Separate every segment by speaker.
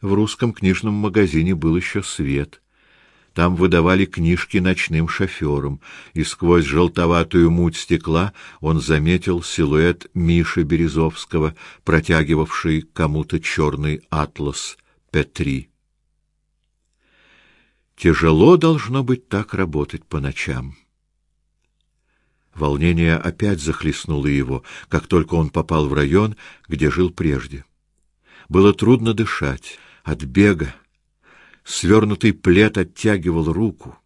Speaker 1: В русском книжном магазине был еще свет. Там выдавали книжки ночным шоферам, и сквозь желтоватую муть стекла он заметил силуэт Миши Березовского, протягивавший кому-то черный атлас Петри. Тяжело должно быть так работать по ночам. Волнение опять захлестнуло его, как только он попал в район, где жил прежде. Было трудно дышать от бега. Свернутый плед оттягивал руку.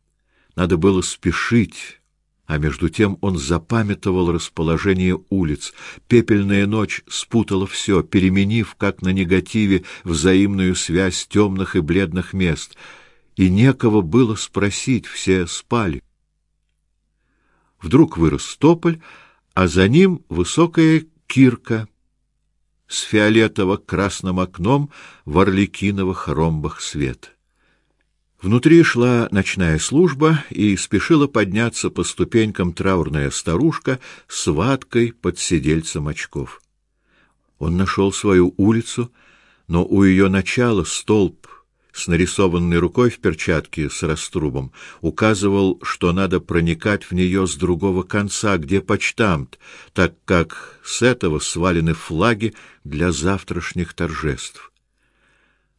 Speaker 1: Надо было спешить, а между тем он запамятовал расположение улиц. Пепельная ночь спутала все, переменив, как на негативе, взаимную связь темных и бледных мест. И некого было спросить, все спали. Вдруг вырос тополь, а за ним высокая кирка с фиолетово-красным окном в орликиновых ромбах свет. Внутри шла ночная служба, и спешила подняться по ступенькам траурная старушка с ваткой под сидельцем очков. Он нашел свою улицу, но у ее начала столб с нарисованной рукой в перчатке с раструбом указывал, что надо проникать в нее с другого конца, где почтамт, так как с этого свалены флаги для завтрашних торжеств.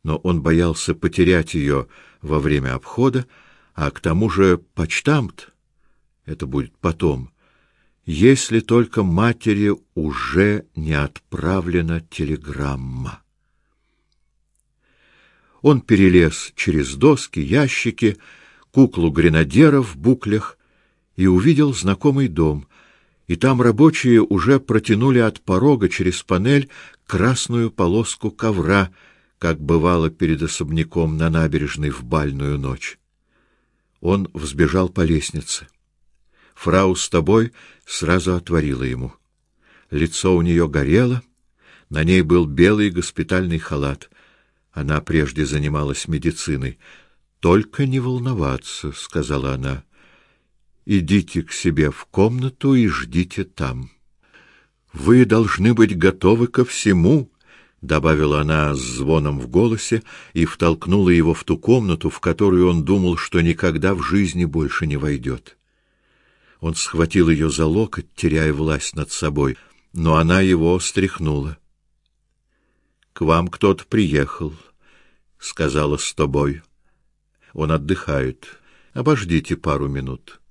Speaker 1: Но он боялся потерять ее во время обхода, а к тому же почтамт это будет потом, если только матери уже не отправлена телеграмма. Он перелез через доски, ящики, куклу гренадера в буклях и увидел знакомый дом. И там рабочие уже протянули от порога через панель красную полоску ковра, как бывало перед особняком на набережной в бальную ночь. Он взбежал по лестнице. Фрау с тобой сразу отворила ему. Лицо у нее горело, на ней был белый госпитальный халат. Она прежде занималась медициной. Только не волноваться, сказала она. Идите к себе в комнату и ждите там. Вы должны быть готовы ко всему, добавила она с звоном в голосе и втолкнула его в ту комнату, в которую он думал, что никогда в жизни больше не войдет. Он схватил ее за локоть, теряя власть над собой, но она его стряхнула. К вам кто-то приехал, сказала с тобой. Он отдыхает. Обождите пару минут.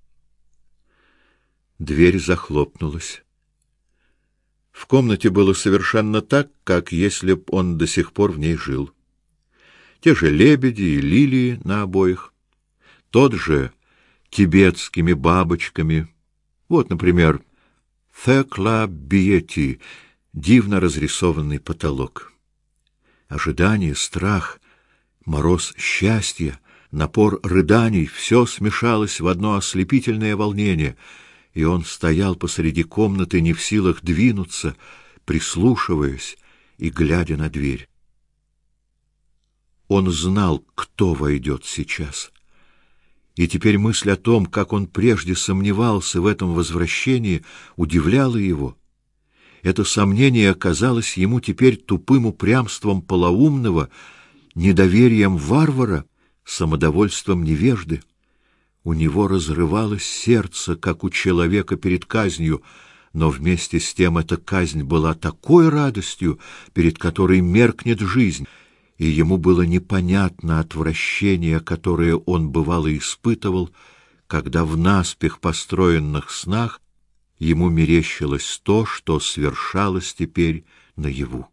Speaker 1: Дверь захлопнулась. В комнате было совершенно так, как если б он до сих пор в ней жил. Те же лебеди и лилии на обоих, тот же тибетскими бабочками. Вот, например, Фекла Биети, дивно разрисованный потолок. Ожидание, страх, мороз счастья, напор рыданий — все смешалось в одно ослепительное волнение, и он стоял посреди комнаты не в силах двинуться, прислушиваясь и глядя на дверь. Он знал, кто войдет сейчас. И теперь мысль о том, как он прежде сомневался в этом возвращении, удивляла его. Это сомнение оказалось ему теперь тупым упрямством полоумного, недоверием варвара, самодовольством невежды. У него разрывалось сердце, как у человека перед казнью, но вместе с тем эта казнь была такой радостью, перед которой меркнет жизнь, и ему было непонятно отвращение, которое он бывало испытывал, когда в наспех построенных снах ему мерещилось то, что свершалось теперь наяву.